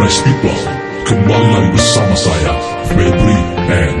nice people Kembali lagi bersama saya Febri X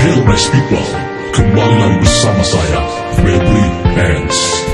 Hail Nice People, kembali bersama saya, Baby Ants.